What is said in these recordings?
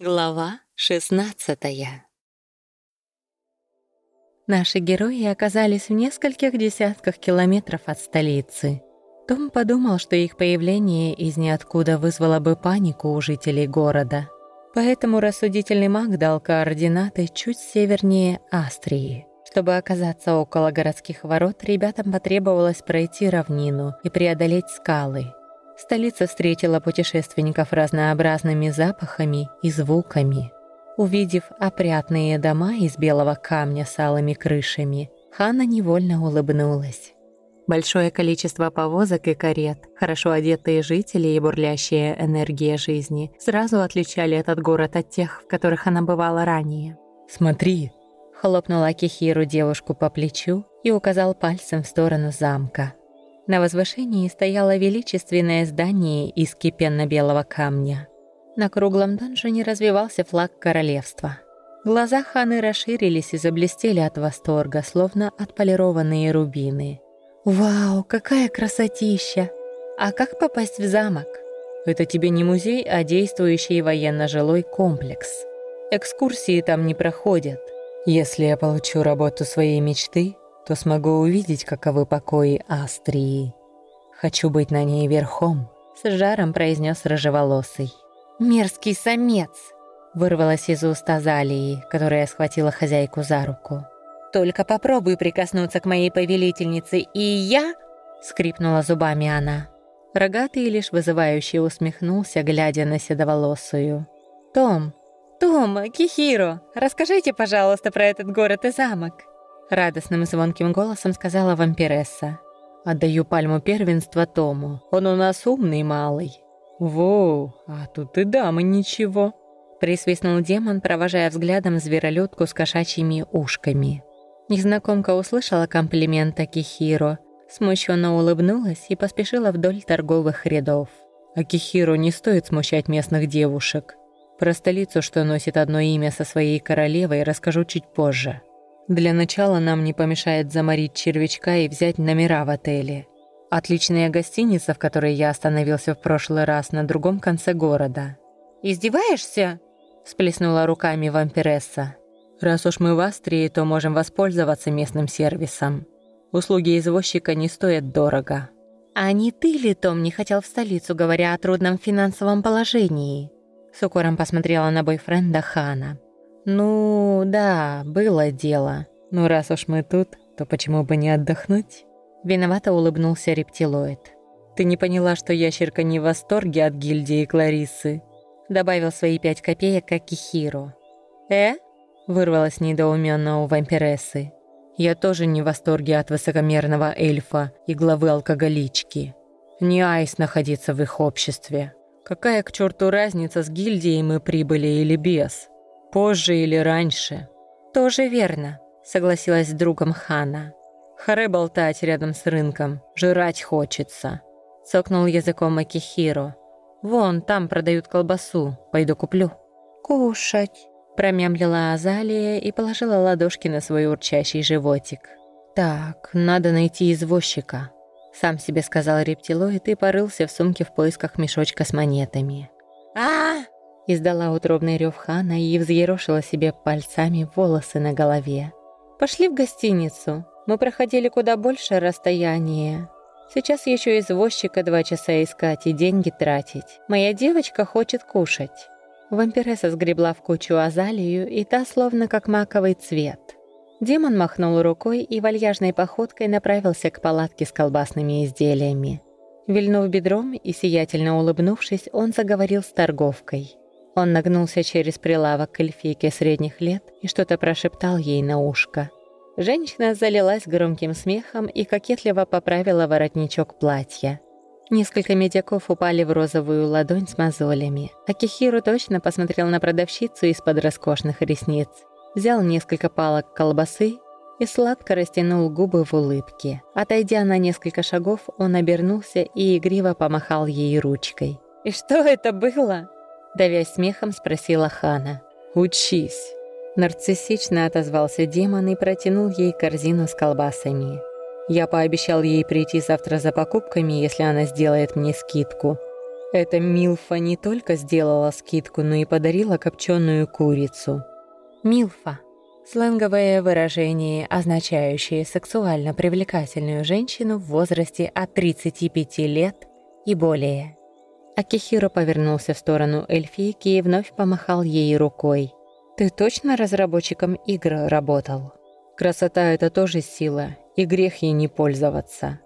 Глава 16 Наши герои оказались в нескольких десятках километров от столицы. Том подумал, что их появление из ниоткуда вызвало бы панику у жителей города. Поэтому рассудительный маг дал координаты чуть севернее Астрии. Чтобы оказаться около городских ворот, ребятам потребовалось пройти равнину и преодолеть скалы – Столица встретила путешественников разнообразными запахами и звуками. Увидев опрятные дома из белого камня с алыми крышами, Ханна невольно улыбнулась. Большое количество повозок и карет, хорошо одетые жители и бурлящая энергия жизни сразу отличали этот город от тех, в которых она бывала ранее. «Смотри!» — хлопнула Кихиру девушку по плечу и указал пальцем в сторону замка. На возвышении стояло величественное здание из кипенно-белого камня. На круглом донжоне развивался флаг королевства. Глаза Ханы расширились и заблестели от восторга, словно отполированные рубины. «Вау, какая красотища! А как попасть в замок?» «Это тебе не музей, а действующий военно-жилой комплекс. Экскурсии там не проходят. Если я получу работу своей мечты, то смогу увидеть, каковы покои Астрии. Хочу быть на ней верхом», — с жаром произнес рыжеволосый. «Мерзкий самец!» — вырвалась из уст Азалии, которая схватила хозяйку за руку. «Только попробуй прикоснуться к моей повелительнице, и я...» — скрипнула зубами она. Рогатый лишь вызывающе усмехнулся, глядя на седоволосую. «Том, Том, Кихиро, расскажите, пожалуйста, про этот город и замок». Радостным звонким голосом сказала вампиресса. «Отдаю пальму первенства Тому. Он у нас умный малый». «Воу, а тут и дамы ничего», — присвистнул демон, провожая взглядом зверолюдку с кошачьими ушками. Незнакомка услышала комплимент Акихиро, смущенно улыбнулась и поспешила вдоль торговых рядов. Акихиро не стоит смущать местных девушек. Про столицу, что носит одно имя со своей королевой, расскажу чуть позже. Для начала нам не помешает заморить червячка и взять номера в отеле. Отличная гостиница, в которой я остановился в прошлый раз на другом конце города. «Издеваешься?» – сплеснула руками вампиресса. «Раз уж мы в Австрии, то можем воспользоваться местным сервисом. Услуги извозчика не стоят дорого». «А не ты ли, Том, не хотел в столицу, говоря о трудном финансовом положении?» С укором посмотрела на бойфренда Хана. «Ну, да, было дело. Ну, раз уж мы тут, то почему бы не отдохнуть?» Виновато улыбнулся рептилоид. «Ты не поняла, что ящерка не в восторге от гильдии Кларисы?» Добавил свои пять копеек, как и Хиро. «Э?» Вырвалось недоуменно у вампирессы. «Я тоже не в восторге от высокомерного эльфа и главы алкоголички. Не айс находиться в их обществе. Какая к черту разница, с гильдией мы прибыли или без?» Позже или раньше. Тоже верно, согласилась с другом Хана. Харе болтать рядом с рынком, жрать хочется. Цокнул языком Акихиро. Вон, там продают колбасу, пойду куплю. Кушать. Промямлила Азалия и положила ладошки на свой урчащий животик. «Так, надо найти извозчика», — сам себе сказал рептилоид и порылся в сумке в поисках мешочка с монетами. а Издала утробный рев Хана и взъерошила себе пальцами волосы на голове. «Пошли в гостиницу. Мы проходили куда больше расстояние. Сейчас еще извозчика два часа искать и деньги тратить. Моя девочка хочет кушать». Вампиресса сгребла в кучу азалию, и та словно как маковый цвет. Демон махнул рукой и вальяжной походкой направился к палатке с колбасными изделиями. Вильнув бедром и сиятельно улыбнувшись, он заговорил с торговкой. Он нагнулся через прилавок к эльфийке средних лет и что-то прошептал ей на ушко. Женщина залилась громким смехом и кокетливо поправила воротничок платья. Несколько медяков упали в розовую ладонь с мозолями, а Кихиру точно посмотрел на продавщицу из-под роскошных ресниц, взял несколько палок колбасы и сладко растянул губы в улыбке. Отойдя на несколько шагов, он обернулся и игриво помахал ей ручкой. «И что это было?» Давясь смехом, спросила Хана. «Учись!» Нарциссично отозвался демон и протянул ей корзину с колбасами. «Я пообещал ей прийти завтра за покупками, если она сделает мне скидку. Эта Милфа не только сделала скидку, но и подарила копченую курицу. Милфа – сленговое выражение, означающее сексуально привлекательную женщину в возрасте от 35 лет и более. Акихиро повернулся в сторону эльфийки и вновь помахал ей рукой. «Ты точно разработчиком игр работал?» «Красота — это тоже сила, и грех ей не пользоваться.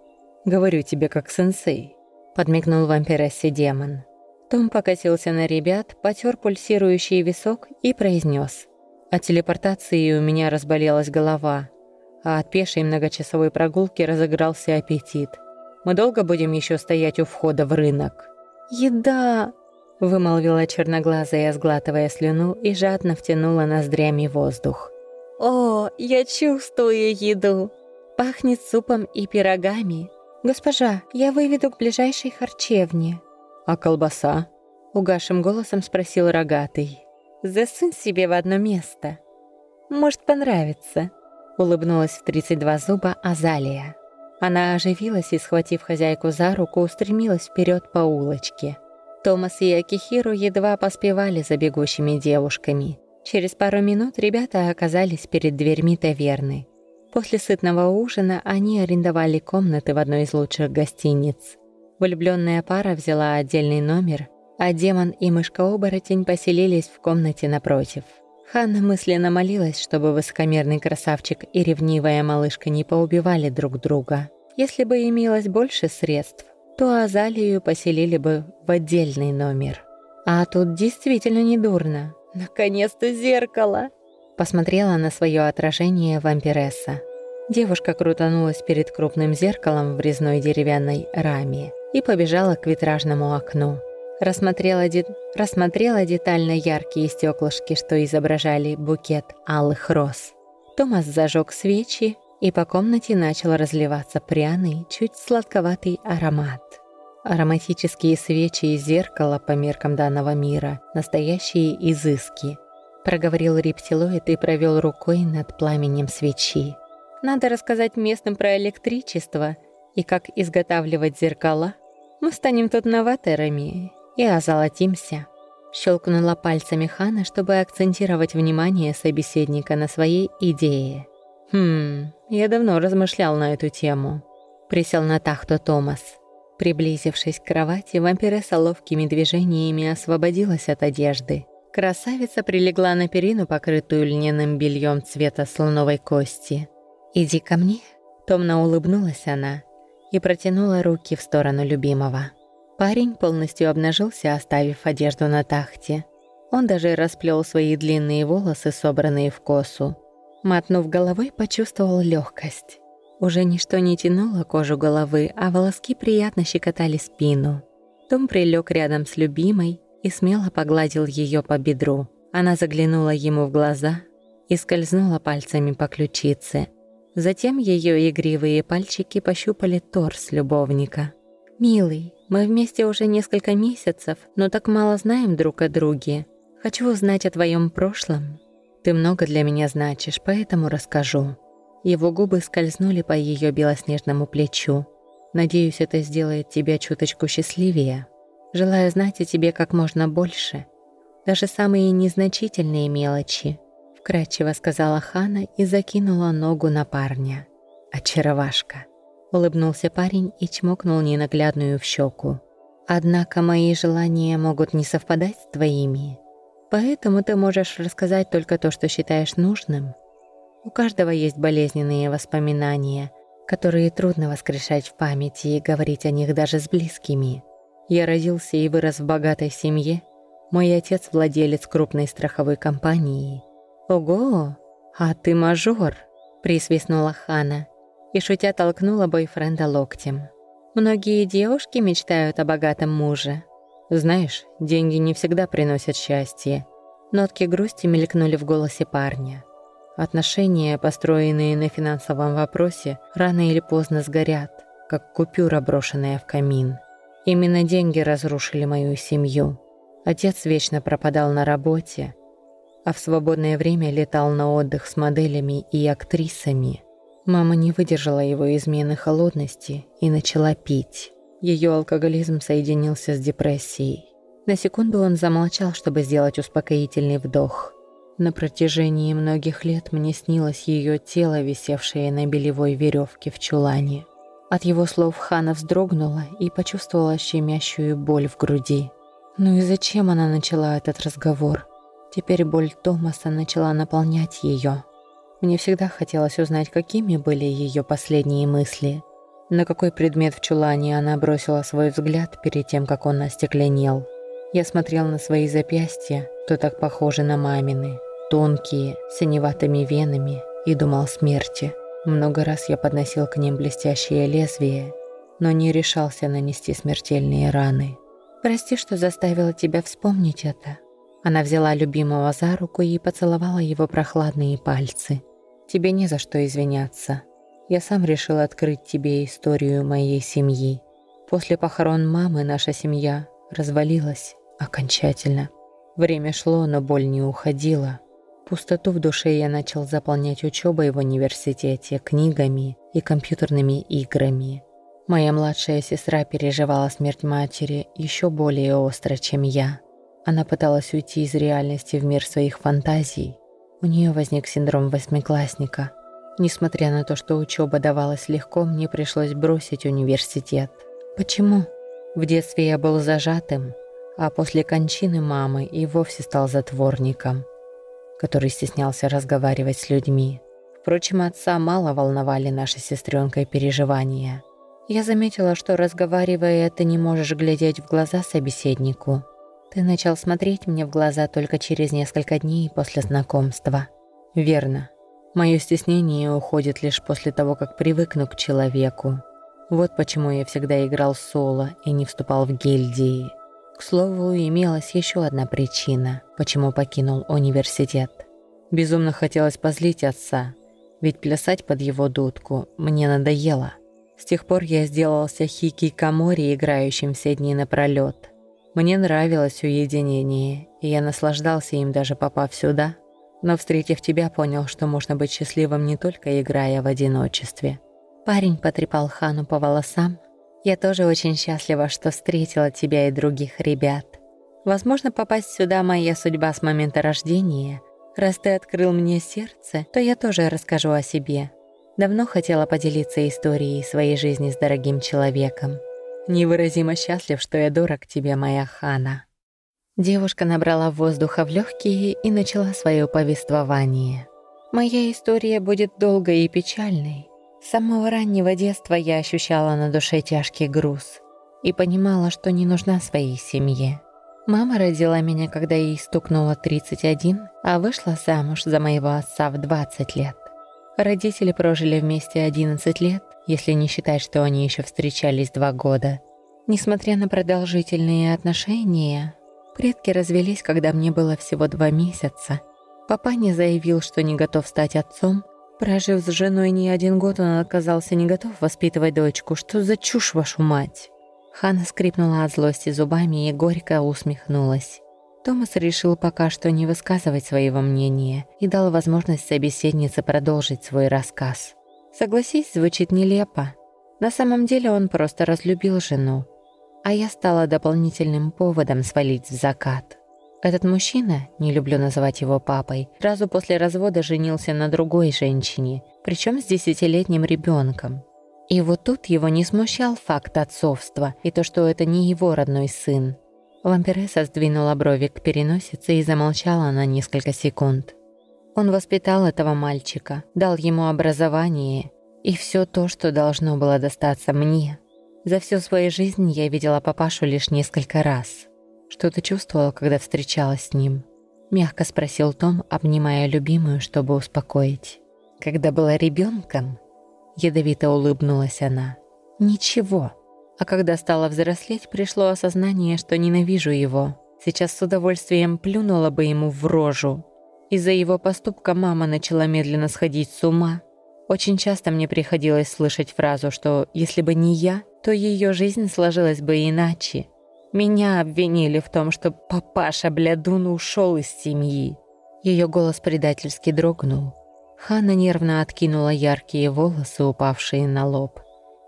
Говорю тебе как сенсей». — подмигнул вампирессе демон. Том покосился на ребят, потер пульсирующий висок и произнес: «От телепортации у меня разболелась голова, а от пешей многочасовой прогулки разыгрался аппетит. Мы долго будем еще стоять у входа в рынок?» «Еда!» — вымолвила черноглазая, сглатывая слюну и жадно втянула ноздрями воздух. «О, я чувствую еду! Пахнет супом и пирогами, «Госпожа, я выведу к ближайшей харчевне». «А колбаса?» — угашим голосом спросил рогатый. «Засунь себе в одно место. Может, понравится», — улыбнулась в 32 зуба Азалия. Она оживилась и, схватив хозяйку за руку, устремилась вперед по улочке. Томас и Акихиру едва поспевали за бегущими девушками. Через пару минут ребята оказались перед дверьми таверны. После сытного ужина они арендовали комнаты в одной из лучших гостиниц. Влюбленная пара взяла отдельный номер, а демон и мышка-оборотень поселились в комнате напротив. Ханна мысленно молилась, чтобы высокомерный красавчик и ревнивая малышка не поубивали друг друга. Если бы имелось больше средств, то Азалию поселили бы в отдельный номер. А тут действительно недурно. Наконец-то зеркало! Посмотрела на свое отражение вампиресса. Девушка крутанулась перед крупным зеркалом в резной деревянной раме и побежала к витражному окну. Рассмотрела, де... Рассмотрела детально яркие стеклышки, что изображали букет алых роз. Томас зажег свечи, и по комнате начал разливаться пряный, чуть сладковатый аромат. Ароматические свечи и зеркало по меркам данного мира – настоящие изыски – проговорил рептилоид и провел рукой над пламенем свечи. Надо рассказать местным про электричество и как изготавливать зеркала. Мы станем тут новаторами и озолотимся. Щелкнула пальцами Хана, чтобы акцентировать внимание собеседника на своей идее. «Хм, я давно размышлял на эту тему», — присел на тахту Томас. Приблизившись к кровати, вампиресса ловкими движениями освободилась от одежды. Красавица прилегла на перину, покрытую льняным бельем цвета слоновой кости. «Иди ко мне», — томно улыбнулась она и протянула руки в сторону любимого. Парень полностью обнажился, оставив одежду на тахте. Он даже расплел свои длинные волосы, собранные в косу. Мотнув головой, почувствовал легкость. Уже ничто не тянуло кожу головы, а волоски приятно щекотали спину. Том прилег рядом с любимой, и смело погладил ее по бедру. Она заглянула ему в глаза и скользнула пальцами по ключице. Затем ее игривые пальчики пощупали торс любовника. «Милый, мы вместе уже несколько месяцев, но так мало знаем друг о друге. Хочу узнать о твоем прошлом. Ты много для меня значишь, поэтому расскажу». Его губы скользнули по ее белоснежному плечу. «Надеюсь, это сделает тебя чуточку счастливее». Желаю знать о тебе как можно больше, даже самые незначительные мелочи», — вкратчиво сказала Хана и закинула ногу на парня. «Очаровашка», — улыбнулся парень и чмокнул ненаглядную в щеку. «Однако мои желания могут не совпадать с твоими, поэтому ты можешь рассказать только то, что считаешь нужным. У каждого есть болезненные воспоминания, которые трудно воскрешать в памяти и говорить о них даже с близкими». Я родился и вырос в богатой семье. Мой отец владелец крупной страховой компании. Ого, а ты мажор, присвистнула Хана и шутя толкнула бойфренда локтем. Многие девушки мечтают о богатом муже. Знаешь, деньги не всегда приносят счастье. Нотки грусти мелькнули в голосе парня. Отношения, построенные на финансовом вопросе, рано или поздно сгорят, как купюра, брошенная в камин. Именно деньги разрушили мою семью. Отец вечно пропадал на работе, а в свободное время летал на отдых с моделями и актрисами. Мама не выдержала его измены холодности и начала пить. Ее алкоголизм соединился с депрессией. На секунду он замолчал, чтобы сделать успокоительный вдох. На протяжении многих лет мне снилось ее тело, висевшее на белевой веревке в чулане. От его слов Хана вздрогнула и почувствовала щемящую боль в груди. Ну и зачем она начала этот разговор? Теперь боль Томаса начала наполнять ее. Мне всегда хотелось узнать, какими были ее последние мысли. На какой предмет в чулане она бросила свой взгляд перед тем, как он остекленел. Я смотрел на свои запястья, то так похожи на мамины, тонкие, с синеватыми венами, и думал смерти. Много раз я подносил к ним блестящее лезвие, но не решался нанести смертельные раны. «Прости, что заставила тебя вспомнить это». Она взяла любимого за руку и поцеловала его прохладные пальцы. «Тебе не за что извиняться. Я сам решил открыть тебе историю моей семьи. После похорон мамы наша семья развалилась окончательно. Время шло, но боль не уходила. Пустоту в душе я начал заполнять учебой в университете, книгами и компьютерными играми. Моя младшая сестра переживала смерть матери еще более остро, чем я. Она пыталась уйти из реальности в мир своих фантазий. У нее возник синдром восьмиклассника. Несмотря на то, что учеба давалась легко, мне пришлось бросить университет. Почему? В детстве я был зажатым, а после кончины мамы и вовсе стал затворником который стеснялся разговаривать с людьми. Впрочем, отца мало волновали наши сестренкой переживания. Я заметила, что, разговаривая, ты не можешь глядеть в глаза собеседнику. Ты начал смотреть мне в глаза только через несколько дней после знакомства. Верно. Мое стеснение уходит лишь после того, как привыкну к человеку. Вот почему я всегда играл соло и не вступал в гильдии. К слову, имелась еще одна причина, почему покинул университет. Безумно хотелось позлить отца, ведь плясать под его дудку мне надоело. С тех пор я сделался хики камори, играющим все дни напролет. Мне нравилось уединение, и я наслаждался им, даже попав сюда. Но, встретив тебя, понял, что можно быть счастливым не только играя в одиночестве. Парень потрепал Хану по волосам, я тоже очень счастлива, что встретила тебя и других ребят. Возможно, попасть сюда моя судьба с момента рождения. Раз ты открыл мне сердце, то я тоже расскажу о себе. Давно хотела поделиться историей своей жизни с дорогим человеком. Невыразимо счастлив, что я дорог тебе, моя Хана». Девушка набрала воздуха в легкие и начала свое повествование. «Моя история будет долгой и печальной. С самого раннего детства я ощущала на душе тяжкий груз и понимала, что не нужна своей семье. Мама родила меня, когда ей стукнуло 31, а вышла замуж за моего отца в 20 лет. Родители прожили вместе 11 лет, если не считать, что они еще встречались два года. Несмотря на продолжительные отношения, предки развелись, когда мне было всего два месяца. Папа не заявил, что не готов стать отцом, Прожив с женой не один год, он оказался не готов воспитывать дочку. Что за чушь, вашу мать? Хана скрипнула от злости зубами и горько усмехнулась. Томас решил пока что не высказывать своего мнения и дал возможность собеседнице продолжить свой рассказ. Согласись, звучит нелепо. На самом деле он просто разлюбил жену, а я стала дополнительным поводом свалить в закат. Этот мужчина, не люблю называть его папой, сразу после развода женился на другой женщине, причем с десятилетним ребенком. И вот тут его не смущал факт отцовства и то, что это не его родной сын. Вампиресса сдвинула брови к переносице и замолчала на несколько секунд. Он воспитал этого мальчика, дал ему образование и все то, что должно было достаться мне. За всю свою жизнь я видела папашу лишь несколько раз. «Что ты чувствовала, когда встречалась с ним?» Мягко спросил Том, обнимая любимую, чтобы успокоить. «Когда была ребенком?» Ядовито улыбнулась она. «Ничего. А когда стала взрослеть, пришло осознание, что ненавижу его. Сейчас с удовольствием плюнула бы ему в рожу. Из-за его поступка мама начала медленно сходить с ума. Очень часто мне приходилось слышать фразу, что если бы не я, то ее жизнь сложилась бы иначе. Меня обвинили в том, что папаша блядун ушел из семьи. Ее голос предательски дрогнул. Ханна нервно откинула яркие волосы, упавшие на лоб.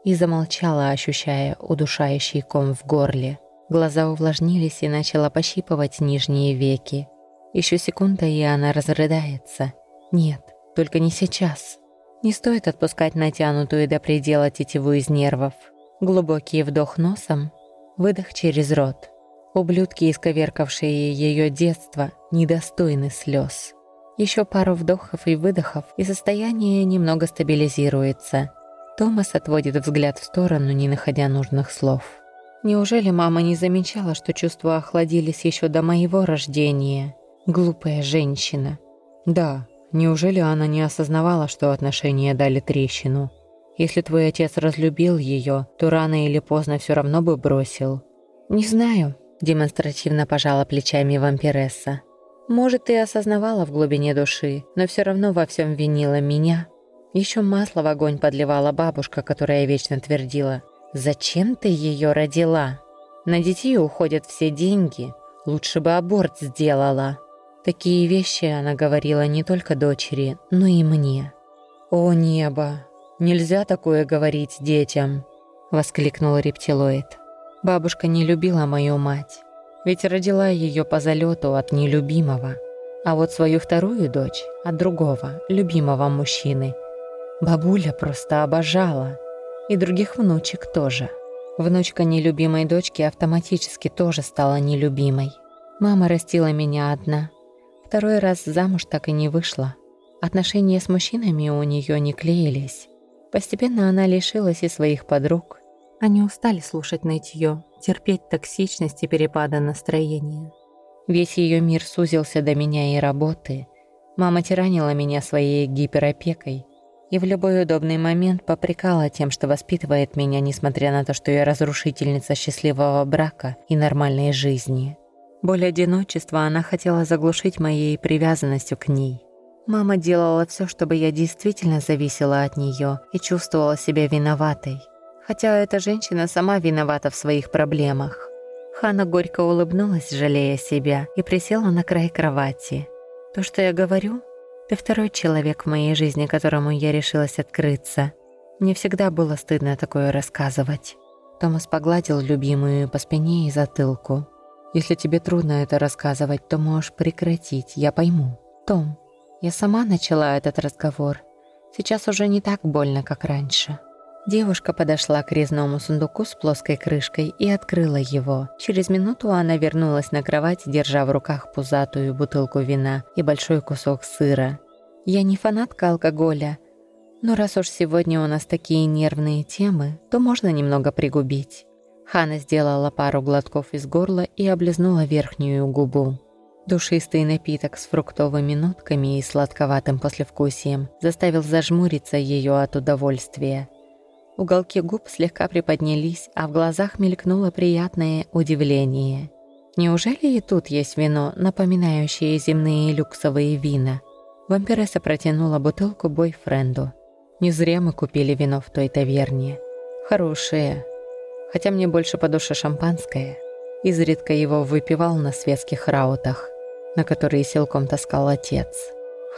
и замолчала, ощущая удушающий ком в горле. Глаза увлажнились и начала пощипывать нижние веки. Еще секунда, и она разрыдается. Нет, только не сейчас. Не стоит отпускать натянутую до предела тетиву из нервов. Глубокий вдох носом, выдох через рот. Ублюдки, исковеркавшие ее детство, недостойны слез. Еще пару вдохов и выдохов, и состояние немного стабилизируется. Томас отводит взгляд в сторону, не находя нужных слов. Неужели мама не замечала, что чувства охладились еще до моего рождения? Глупая женщина. Да, неужели она не осознавала, что отношения дали трещину? Если твой отец разлюбил ее, то рано или поздно все равно бы бросил. Не знаю, демонстративно пожала плечами вампиресса. Может, и осознавала в глубине души, но все равно во всем винила меня. Еще масло в огонь подливала бабушка, которая вечно твердила. «Зачем ты ее родила? На детей уходят все деньги. Лучше бы аборт сделала». Такие вещи она говорила не только дочери, но и мне. «О небо! Нельзя такое говорить детям!» — воскликнул рептилоид. Бабушка не любила мою мать, ведь родила ее по залету от нелюбимого, а вот свою вторую дочь от другого, любимого мужчины. Бабуля просто обожала, и других внучек тоже. Внучка нелюбимой дочки автоматически тоже стала нелюбимой. Мама растила меня одна. Второй раз замуж так и не вышла. Отношения с мужчинами у нее не клеились. Постепенно она лишилась и своих подруг, они устали слушать нытье, терпеть токсичность и перепады настроения. Весь ее мир сузился до меня и работы. Мама тиранила меня своей гиперопекой и в любой удобный момент попрекала тем, что воспитывает меня, несмотря на то, что я разрушительница счастливого брака и нормальной жизни. Боль одиночества она хотела заглушить моей привязанностью к ней. Мама делала все, чтобы я действительно зависела от нее и чувствовала себя виноватой. Хотя эта женщина сама виновата в своих проблемах. Хана горько улыбнулась, жалея себя, и присела на край кровати. «То, что я говорю, ты второй человек в моей жизни, которому я решилась открыться. Мне всегда было стыдно такое рассказывать». Томас погладил любимую по спине и затылку. «Если тебе трудно это рассказывать, то можешь прекратить, я пойму. Том, я сама начала этот разговор. Сейчас уже не так больно, как раньше». Девушка подошла к резному сундуку с плоской крышкой и открыла его. Через минуту она вернулась на кровать, держа в руках пузатую бутылку вина и большой кусок сыра. «Я не фанатка алкоголя, но раз уж сегодня у нас такие нервные темы, то можно немного пригубить». Хана сделала пару глотков из горла и облизнула верхнюю губу. Душистый напиток с фруктовыми нотками и сладковатым послевкусием заставил зажмуриться ее от удовольствия. Уголки губ слегка приподнялись, а в глазах мелькнуло приятное удивление. Неужели и тут есть вино, напоминающее земные люксовые вина? Вампиресса протянула бутылку бойфренду. Не зря мы купили вино в той таверне. Хорошее. Хотя мне больше по душе шампанское. Изредка его выпивал на светских раутах, на которые силком таскал отец.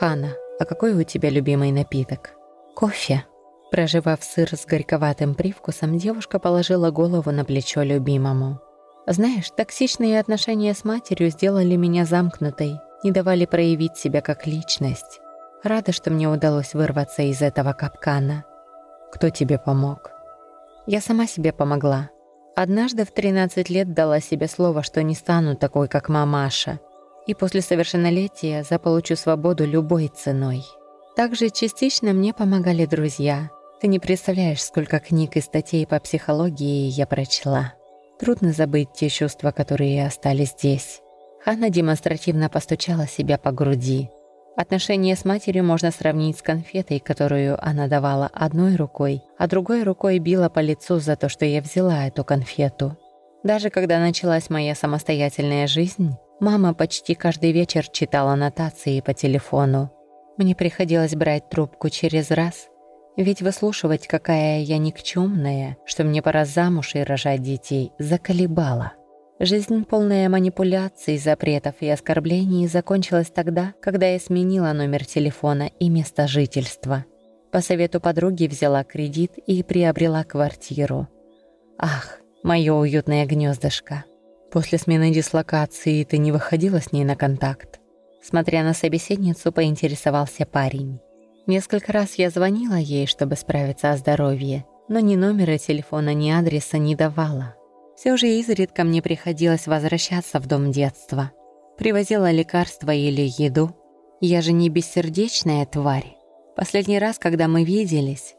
«Хана, а какой у тебя любимый напиток?» «Кофе», Проживав сыр с горьковатым привкусом, девушка положила голову на плечо любимому. «Знаешь, токсичные отношения с матерью сделали меня замкнутой, не давали проявить себя как личность. Рада, что мне удалось вырваться из этого капкана. Кто тебе помог?» «Я сама себе помогла. Однажды в 13 лет дала себе слово, что не стану такой, как мамаша, и после совершеннолетия заполучу свободу любой ценой». Также частично мне помогали друзья, ты не представляешь, сколько книг и статей по психологии я прочла. Трудно забыть те чувства, которые остались здесь. Ханна демонстративно постучала себя по груди. Отношения с матерью можно сравнить с конфетой, которую она давала одной рукой, а другой рукой била по лицу за то, что я взяла эту конфету. Даже когда началась моя самостоятельная жизнь, мама почти каждый вечер читала нотации по телефону. Мне приходилось брать трубку через раз – ведь выслушивать, какая я никчемная, что мне пора замуж и рожать детей, заколебала. Жизнь, полная манипуляций, запретов и оскорблений, закончилась тогда, когда я сменила номер телефона и место жительства. По совету подруги взяла кредит и приобрела квартиру. Ах, мое уютное гнездышко. После смены дислокации ты не выходила с ней на контакт? Смотря на собеседницу, поинтересовался парень. Несколько раз я звонила ей, чтобы справиться о здоровье, но ни номера телефона, ни адреса не давала. Все же изредка мне приходилось возвращаться в дом детства. Привозила лекарства или еду. Я же не бессердечная тварь. Последний раз, когда мы виделись,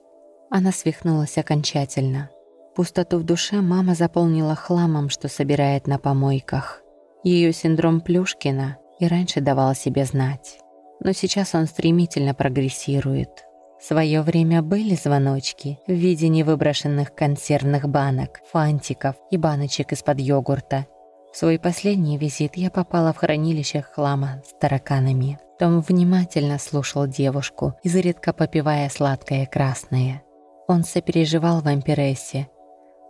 она свихнулась окончательно. Пустоту в душе мама заполнила хламом, что собирает на помойках. Ее синдром Плюшкина и раньше давал себе знать. Но сейчас он стремительно прогрессирует. В свое время были звоночки в виде невыброшенных консервных банок, фантиков и баночек из-под йогурта. В свой последний визит я попала в хранилище хлама с тараканами. Том внимательно слушал девушку, изредка попивая сладкое красное. Он сопереживал вампирессе,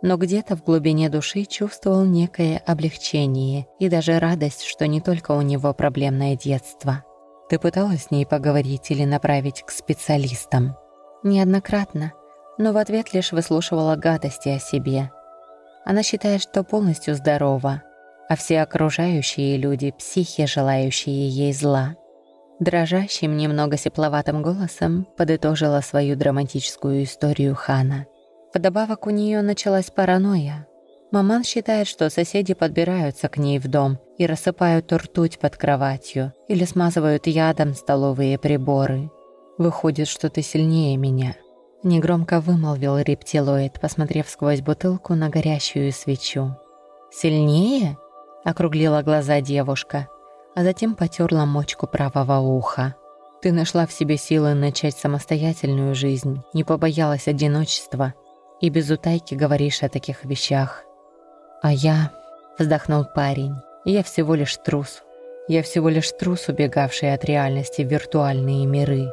но где-то в глубине души чувствовал некое облегчение и даже радость, что не только у него проблемное детство. Ты пыталась с ней поговорить или направить к специалистам? Неоднократно, но в ответ лишь выслушивала гадости о себе. Она считает, что полностью здорова, а все окружающие люди – психи, желающие ей зла. Дрожащим, немного сепловатым голосом подытожила свою драматическую историю Хана. Вдобавок у нее началась паранойя. Маман считает, что соседи подбираются к ней в дом и рассыпают ртуть под кроватью или смазывают ядом столовые приборы. Выходит, что ты сильнее меня. Негромко вымолвил рептилоид, посмотрев сквозь бутылку на горящую свечу. «Сильнее?» — округлила глаза девушка а затем потерла мочку правого уха. «Ты нашла в себе силы начать самостоятельную жизнь, не побоялась одиночества и без утайки говоришь о таких вещах. А я...» — вздохнул парень. «Я всего лишь трус. Я всего лишь трус, убегавший от реальности в виртуальные миры.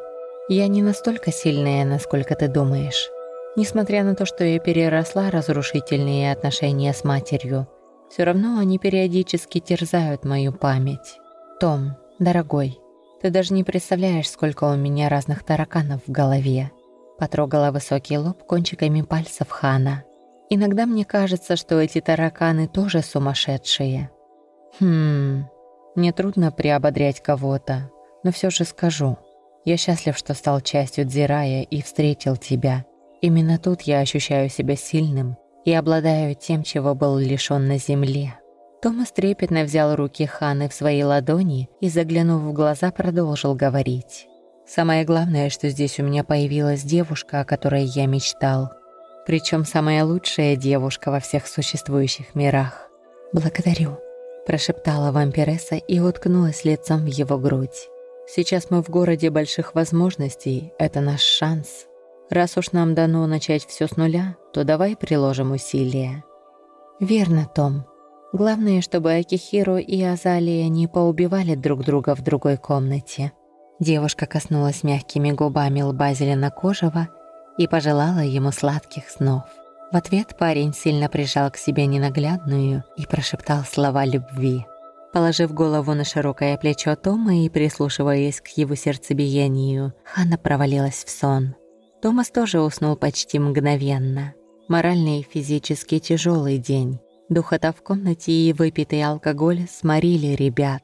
Я не настолько сильная, насколько ты думаешь. Несмотря на то, что я переросла разрушительные отношения с матерью, все равно они периодически терзают мою память. «Том, дорогой, ты даже не представляешь, сколько у меня разных тараканов в голове». Потрогала высокий лоб кончиками пальцев Хана. «Иногда мне кажется, что эти тараканы тоже сумасшедшие». «Хм, мне трудно приободрять кого-то, но все же скажу. Я счастлив, что стал частью Дзирая и встретил тебя. Именно тут я ощущаю себя сильным и обладаю тем, чего был лишён на земле». Томас трепетно взял руки Ханы в свои ладони и, заглянув в глаза, продолжил говорить. «Самое главное, что здесь у меня появилась девушка, о которой я мечтал. Причем самая лучшая девушка во всех существующих мирах. Благодарю», – прошептала вампиресса и уткнулась лицом в его грудь. «Сейчас мы в городе больших возможностей, это наш шанс. Раз уж нам дано начать все с нуля, то давай приложим усилия». «Верно, Том», Главное, чтобы Акихиро и Азалия не поубивали друг друга в другой комнате. Девушка коснулась мягкими губами лба зеленокожего и пожелала ему сладких снов. В ответ парень сильно прижал к себе ненаглядную и прошептал слова любви. Положив голову на широкое плечо Тома и прислушиваясь к его сердцебиению, Хана провалилась в сон. Томас тоже уснул почти мгновенно. Моральный и физически тяжелый день. Духота в комнате и выпитый алкоголь сморили ребят.